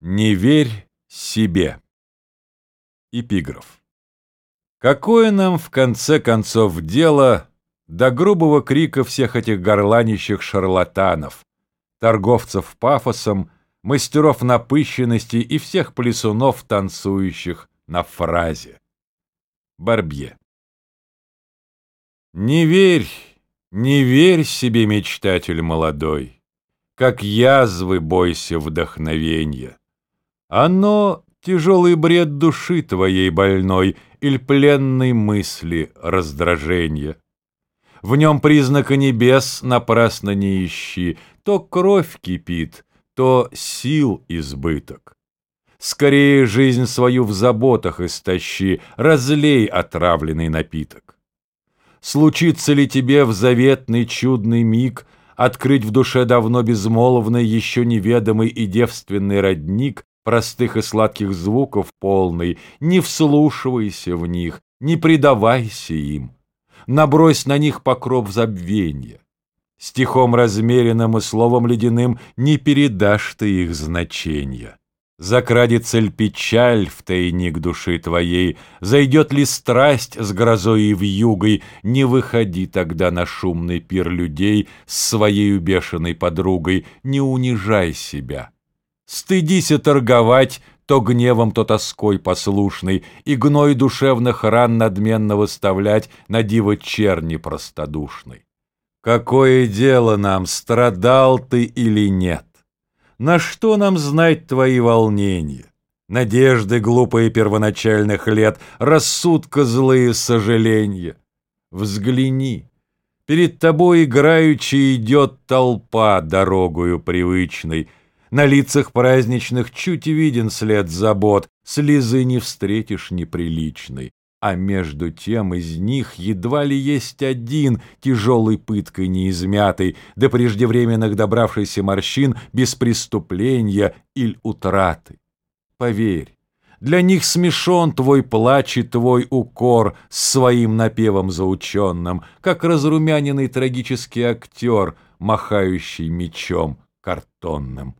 Не верь себе. Эпиграф. Какое нам в конце концов дело до грубого крика всех этих горланищих шарлатанов, торговцев пафосом, мастеров напыщенности и всех плесунов, танцующих на фразе. Барбье. Не верь, не верь себе, мечтатель молодой, как язвы бойся вдохновенья. Оно — тяжелый бред души твоей больной Иль пленной мысли раздражения. В нем признака небес напрасно не ищи, То кровь кипит, то сил избыток. Скорее жизнь свою в заботах истощи, Разлей отравленный напиток. Случится ли тебе в заветный чудный миг Открыть в душе давно безмолвный, Еще неведомый и девственный родник, простых и сладких звуков полный, не вслушивайся в них, не предавайся им. Набрось на них покров забвенья. Стихом размеренным и словом ледяным не передашь ты их значения. Закрадется ли печаль в тайник души твоей, Зайдет ли страсть с грозой и вьюгой, Не выходи тогда на шумный пир людей С своей бешеной подругой, Не унижай себя. Стыдися торговать то гневом, то тоской послушный, И гной душевных ран надменно выставлять На диво черни простодушной. Какое дело нам, страдал ты или нет? На что нам знать твои волнения? Надежды глупые первоначальных лет, Рассудка злые сожаления. Взгляни, перед тобой играючи идет толпа Дорогою привычной — на лицах праздничных чуть виден след забот, Слезы не встретишь неприличной. А между тем из них едва ли есть один, Тяжелой пыткой неизмятый, До преждевременных добравшийся морщин Без преступления или утраты. Поверь, для них смешон твой плач и твой укор С своим напевом заученным, Как разрумяненный трагический актер, Махающий мечом картонным.